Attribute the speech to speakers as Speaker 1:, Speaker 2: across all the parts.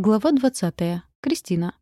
Speaker 1: Глава 20. Кристина.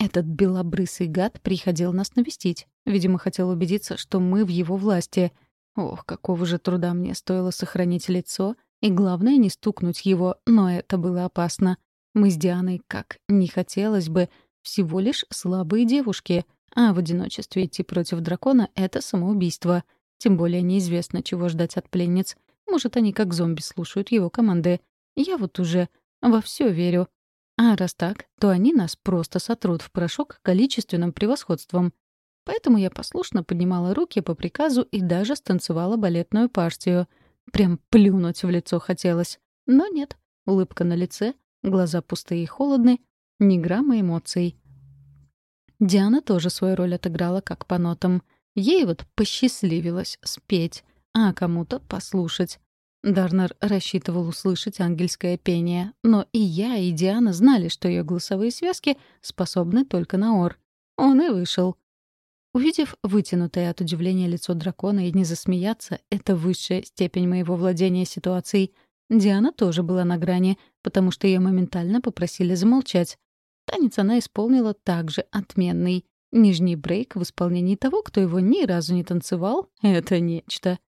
Speaker 1: Этот белобрысый гад приходил нас навестить. Видимо, хотел убедиться, что мы в его власти. Ох, какого же труда мне стоило сохранить лицо, и главное, не стукнуть его, но это было опасно. Мы с Дианой, как не хотелось бы, всего лишь слабые девушки, а в одиночестве идти против дракона — это самоубийство. Тем более неизвестно, чего ждать от пленниц. Может, они как зомби слушают его команды. Я вот уже во все верю. А раз так, то они нас просто сотрут в порошок количественным превосходством. Поэтому я послушно поднимала руки по приказу и даже станцевала балетную партию. Прям плюнуть в лицо хотелось. Но нет. Улыбка на лице, глаза пустые и холодные, ни грамма эмоций. Диана тоже свою роль отыграла как по нотам. Ей вот посчастливилось спеть, а кому-то послушать. Дарнер рассчитывал услышать ангельское пение, но и я, и Диана знали, что ее голосовые связки способны только на ор. Он и вышел. Увидев вытянутое от удивления лицо дракона и не засмеяться, это высшая степень моего владения ситуацией. Диана тоже была на грани, потому что ее моментально попросили замолчать. Танец она исполнила также отменный. Нижний брейк в исполнении того, кто его ни разу не танцевал — это нечто.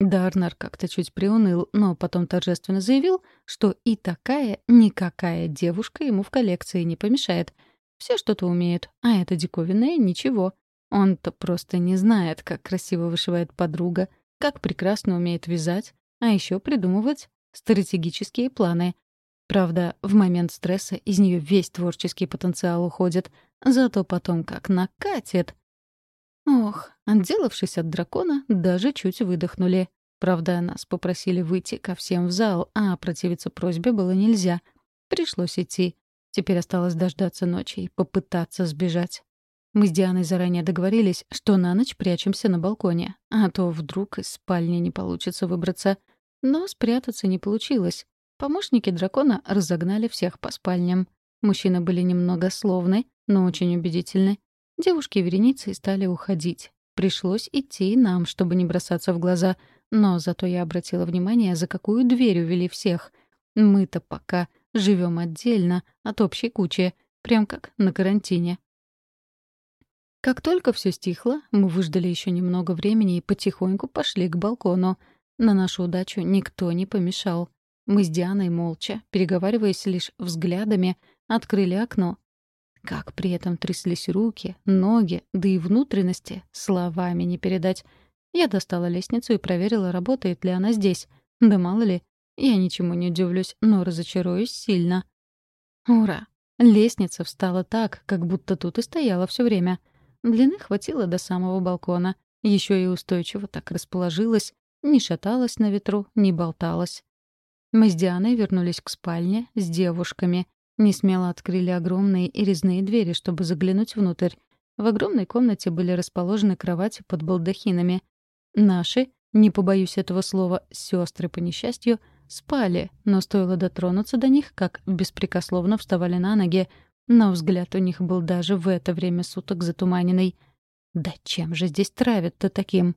Speaker 1: Дарнер как-то чуть приуныл, но потом торжественно заявил, что и такая никакая девушка ему в коллекции не помешает. Все что-то умеют, а это диковинное — ничего. Он-то просто не знает, как красиво вышивает подруга, как прекрасно умеет вязать, а еще придумывать стратегические планы. Правда, в момент стресса из нее весь творческий потенциал уходит, зато потом как накатит. Ох, отделавшись от дракона, даже чуть выдохнули. Правда, нас попросили выйти ко всем в зал, а противиться просьбе было нельзя. Пришлось идти. Теперь осталось дождаться ночи и попытаться сбежать. Мы с Дианой заранее договорились, что на ночь прячемся на балконе, а то вдруг из спальни не получится выбраться. Но спрятаться не получилось. Помощники дракона разогнали всех по спальням. Мужчины были немного словны, но очень убедительны. Девушки вереницей стали уходить. Пришлось идти нам, чтобы не бросаться в глаза. Но зато я обратила внимание, за какую дверь увели всех. Мы-то пока живем отдельно от общей кучи, прям как на карантине. Как только все стихло, мы выждали еще немного времени и потихоньку пошли к балкону. На нашу удачу никто не помешал. Мы с Дианой молча, переговариваясь лишь взглядами, открыли окно как при этом тряслись руки, ноги, да и внутренности, словами не передать. Я достала лестницу и проверила, работает ли она здесь. Да мало ли, я ничему не удивлюсь, но разочаруюсь сильно. Ура! Лестница встала так, как будто тут и стояла все время. Длины хватило до самого балкона. Еще и устойчиво так расположилась, не шаталась на ветру, не болталась. Мы с Дианой вернулись к спальне с девушками. Не смело открыли огромные и резные двери, чтобы заглянуть внутрь. В огромной комнате были расположены кровати под балдахинами. Наши, не побоюсь этого слова, сестры по несчастью, спали, но стоило дотронуться до них, как беспрекословно вставали на ноги, но взгляд у них был даже в это время суток затуманенный. Да чем же здесь травят-то таким?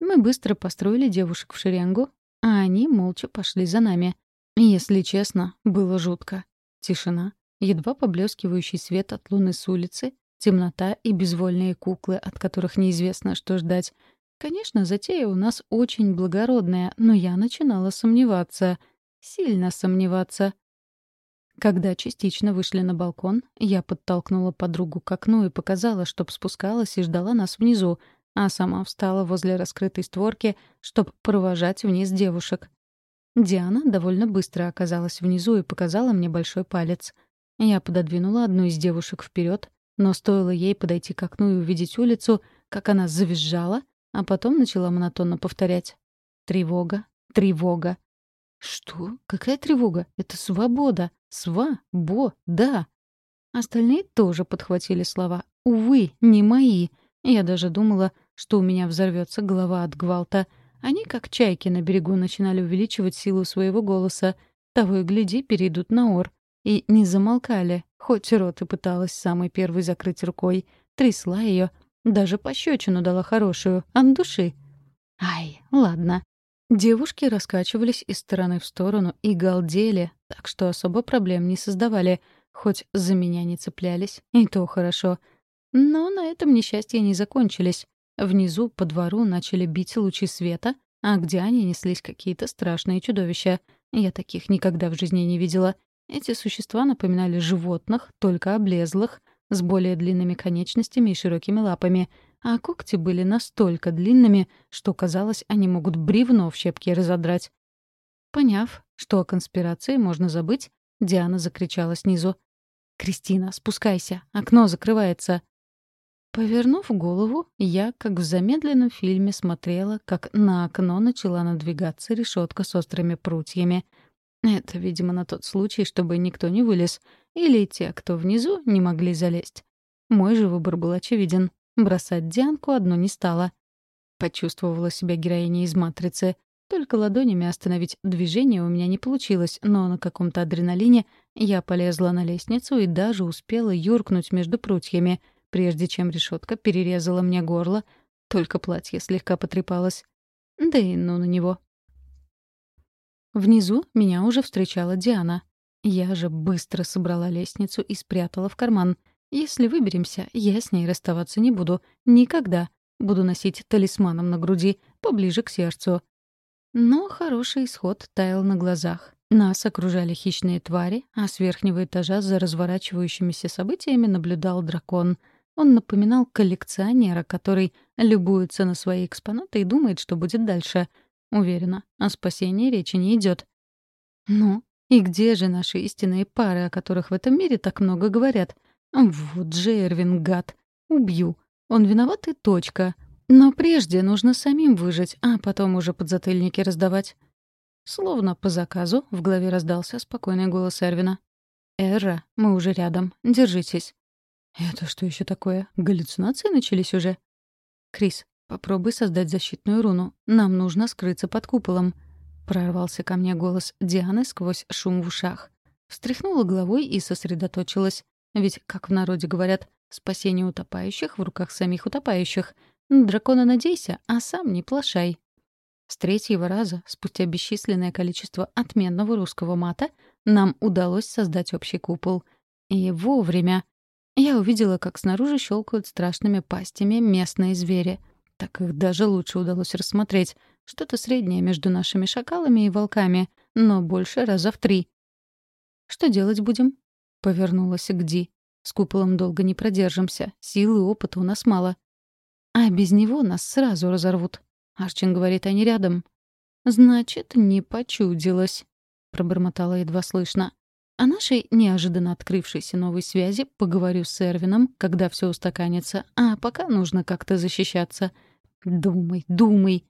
Speaker 1: Мы быстро построили девушек в шеренгу, а они молча пошли за нами. Если честно, было жутко. Тишина, едва поблескивающий свет от луны с улицы, темнота и безвольные куклы, от которых неизвестно, что ждать. Конечно, затея у нас очень благородная, но я начинала сомневаться. Сильно сомневаться. Когда частично вышли на балкон, я подтолкнула подругу к окну и показала, чтоб спускалась и ждала нас внизу, а сама встала возле раскрытой створки, чтоб провожать вниз девушек. Диана довольно быстро оказалась внизу и показала мне большой палец. Я пододвинула одну из девушек вперед, но стоило ей подойти к окну и увидеть улицу, как она завизжала, а потом начала монотонно повторять. «Тревога, тревога». «Что? Какая тревога? Это свобода. Сва-бо-да». Остальные тоже подхватили слова. «Увы, не мои». Я даже думала, что у меня взорвется голова от гвалта — они, как чайки на берегу, начинали увеличивать силу своего голоса. Того и гляди, перейдут на ор. И не замолкали, хоть рот и пыталась самой первой закрыть рукой. Трясла ее, даже пощечину дала хорошую, от души. Ай, ладно. Девушки раскачивались из стороны в сторону и галдели, так что особо проблем не создавали, хоть за меня не цеплялись, и то хорошо. Но на этом несчастья не закончились. Внизу по двору начали бить лучи света, а где они неслись какие-то страшные чудовища. Я таких никогда в жизни не видела. Эти существа напоминали животных, только облезлых, с более длинными конечностями и широкими лапами, а когти были настолько длинными, что, казалось, они могут бревно в щепки разодрать. Поняв, что о конспирации можно забыть, Диана закричала снизу. «Кристина, спускайся, окно закрывается!» Повернув голову, я, как в замедленном фильме, смотрела, как на окно начала надвигаться решетка с острыми прутьями. Это, видимо, на тот случай, чтобы никто не вылез, или те, кто внизу, не могли залезть. Мой же выбор был очевиден. Бросать Дианку одну не стала. Почувствовала себя героиней из «Матрицы». Только ладонями остановить движение у меня не получилось, но на каком-то адреналине я полезла на лестницу и даже успела юркнуть между прутьями — прежде чем решетка перерезала мне горло, только платье слегка потрепалось. Да и ну на него. Внизу меня уже встречала Диана. Я же быстро собрала лестницу и спрятала в карман. Если выберемся, я с ней расставаться не буду. Никогда. Буду носить талисманом на груди, поближе к сердцу. Но хороший исход таял на глазах. Нас окружали хищные твари, а с верхнего этажа за разворачивающимися событиями наблюдал дракон — он напоминал коллекционера, который любуется на свои экспонаты и думает, что будет дальше. Уверена, о спасении речи не идет. Ну, и где же наши истинные пары, о которых в этом мире так много говорят? Вот же Эрвин, гад. Убью. Он виноват и точка. Но прежде нужно самим выжить, а потом уже подзатыльники раздавать. Словно по заказу в голове раздался спокойный голос Эрвина. «Эра, мы уже рядом. Держитесь. «Это что еще такое? Галлюцинации начались уже?» «Крис, попробуй создать защитную руну. Нам нужно скрыться под куполом». Прорвался ко мне голос Дианы сквозь шум в ушах. Встряхнула головой и сосредоточилась. Ведь, как в народе говорят, спасение утопающих в руках самих утопающих. Дракона надейся, а сам не плашай. С третьего раза, спустя бесчисленное количество отменного русского мата, нам удалось создать общий купол. И вовремя. Я увидела, как снаружи щелкают страшными пастями местные звери. Так их даже лучше удалось рассмотреть. Что-то среднее между нашими шакалами и волками, но больше раза в три. «Что делать будем?» — повернулась к Ди. «С куполом долго не продержимся. Силы и опыта у нас мало. А без него нас сразу разорвут. Арчин говорит, они рядом». «Значит, не почудилось», — пробормотала едва слышно. О нашей неожиданно открывшейся новой связи поговорю с Эрвином, когда все устаканится, а пока нужно как-то защищаться. Думай, думай.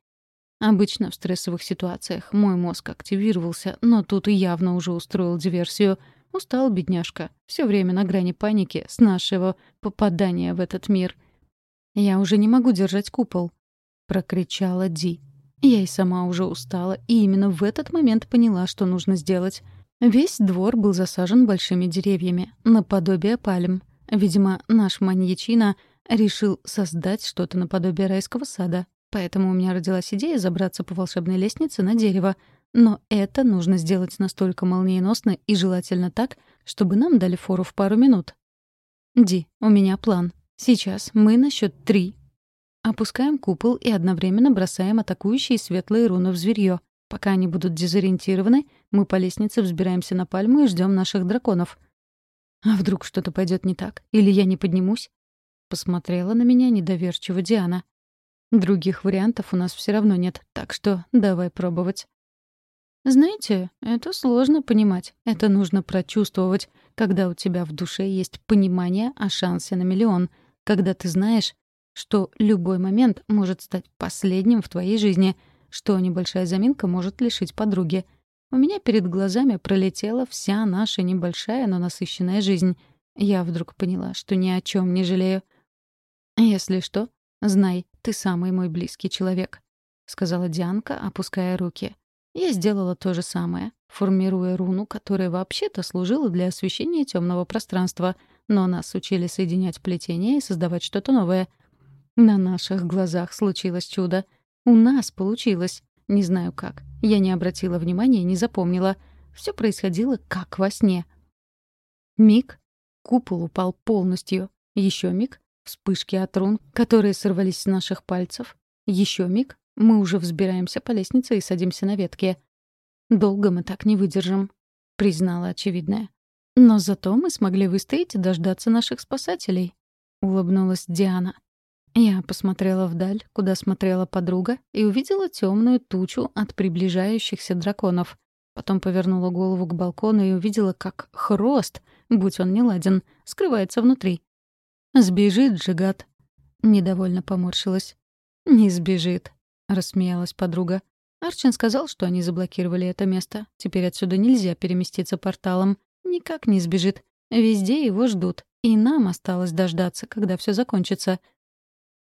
Speaker 1: Обычно в стрессовых ситуациях мой мозг активировался, но тут и явно уже устроил диверсию. Устал бедняжка. Все время на грани паники с нашего попадания в этот мир. «Я уже не могу держать купол», — прокричала Ди. Я и сама уже устала, и именно в этот момент поняла, что нужно сделать — Весь двор был засажен большими деревьями, наподобие пальм. Видимо, наш маньячина решил создать что-то наподобие райского сада. Поэтому у меня родилась идея забраться по волшебной лестнице на дерево. Но это нужно сделать настолько молниеносно и желательно так, чтобы нам дали фору в пару минут. «Ди, у меня план. Сейчас мы на счет три. Опускаем купол и одновременно бросаем атакующие светлые руны в зверьё. Пока они будут дезориентированы, мы по лестнице взбираемся на пальму и ждем наших драконов. А вдруг что-то пойдет не так? Или я не поднимусь? Посмотрела на меня недоверчиво Диана. Других вариантов у нас все равно нет, так что давай пробовать. Знаете, это сложно понимать. Это нужно прочувствовать, когда у тебя в душе есть понимание о шансе на миллион, когда ты знаешь, что любой момент может стать последним в твоей жизни — что небольшая заминка может лишить подруги. У меня перед глазами пролетела вся наша небольшая, но насыщенная жизнь. Я вдруг поняла, что ни о чем не жалею. «Если что, знай, ты самый мой близкий человек», — сказала Дианка, опуская руки. Я сделала то же самое, формируя руну, которая вообще-то служила для освещения темного пространства, но нас учили соединять плетение и создавать что-то новое. На наших глазах случилось чудо — у нас получилось. Не знаю как. Я не обратила внимания, не запомнила. Все происходило как во сне. Миг — купол упал полностью. Еще миг — вспышки от рун, которые сорвались с наших пальцев. Еще миг — мы уже взбираемся по лестнице и садимся на ветке. «Долго мы так не выдержим», — признала очевидное. «Но зато мы смогли выстоять и дождаться наших спасателей», — улыбнулась Диана. Я посмотрела вдаль, куда смотрела подруга, и увидела темную тучу от приближающихся драконов. Потом повернула голову к балкону и увидела, как хрост, будь он не ладен, скрывается внутри. «Сбежит же, гад!» Недовольно поморщилась. «Не сбежит», — рассмеялась подруга. Арчин сказал, что они заблокировали это место. Теперь отсюда нельзя переместиться порталом. Никак не сбежит. Везде его ждут. И нам осталось дождаться, когда все закончится.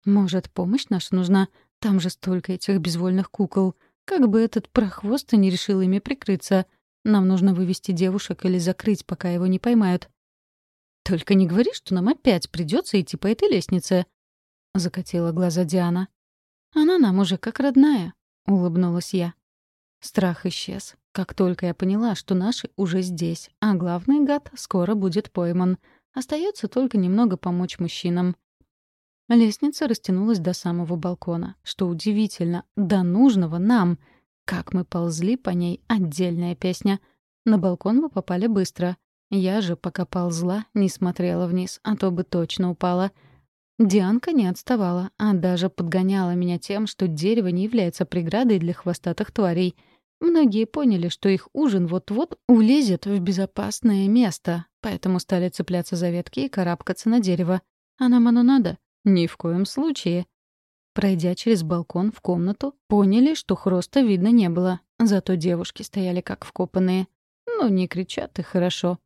Speaker 1: Может, помощь наша нужна? Там же столько этих безвольных кукол. Как бы этот прохвост не решил ими прикрыться. Нам нужно вывести девушек или закрыть, пока его не поймают. «Только не говори, что нам опять придется идти по этой лестнице», — закатила глаза Диана. «Она нам уже как родная», — улыбнулась я. Страх исчез, как только я поняла, что наши уже здесь, а главный гад скоро будет пойман. Остается только немного помочь мужчинам. Лестница растянулась до самого балкона. Что удивительно, до нужного нам. Как мы ползли по ней — отдельная песня. На балкон мы попали быстро. Я же, пока ползла, не смотрела вниз, а то бы точно упала. Дианка не отставала, а даже подгоняла меня тем, что дерево не является преградой для хвостатых тварей. Многие поняли, что их ужин вот-вот улезет в безопасное место, поэтому стали цепляться за ветки и карабкаться на дерево. А нам оно надо? Ни в коем случае. Пройдя через балкон в комнату, поняли, что хроста видно не было. Зато девушки стояли как вкопанные. Ну, не кричат и хорошо.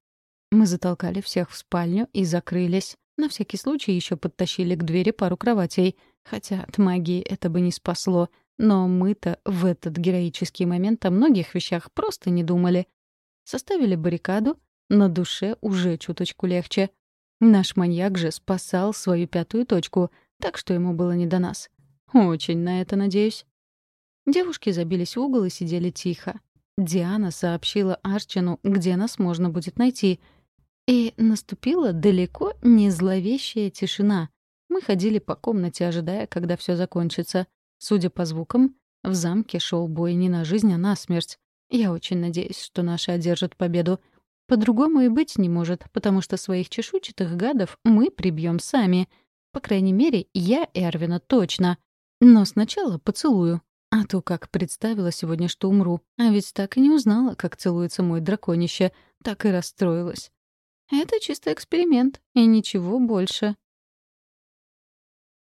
Speaker 1: Мы затолкали всех в спальню и закрылись. На всякий случай еще подтащили к двери пару кроватей. Хотя от магии это бы не спасло. Но мы-то в этот героический момент о многих вещах просто не думали. Составили баррикаду, на душе уже чуточку легче. Наш маньяк же спасал свою пятую точку, так что ему было не до нас. Очень на это надеюсь. Девушки забились в угол и сидели тихо. Диана сообщила Арчину, где нас можно будет найти. И наступила далеко не зловещая тишина. Мы ходили по комнате, ожидая, когда все закончится. Судя по звукам, в замке шел бой не на жизнь, а на смерть. Я очень надеюсь, что наши одержат победу. По-другому и быть не может, потому что своих чешуйчатых гадов мы прибьем сами. По крайней мере, я Эрвина точно. Но сначала поцелую. А то как представила сегодня, что умру. А ведь так и не узнала, как целуется мой драконище. Так и расстроилась. Это чисто эксперимент, и ничего больше.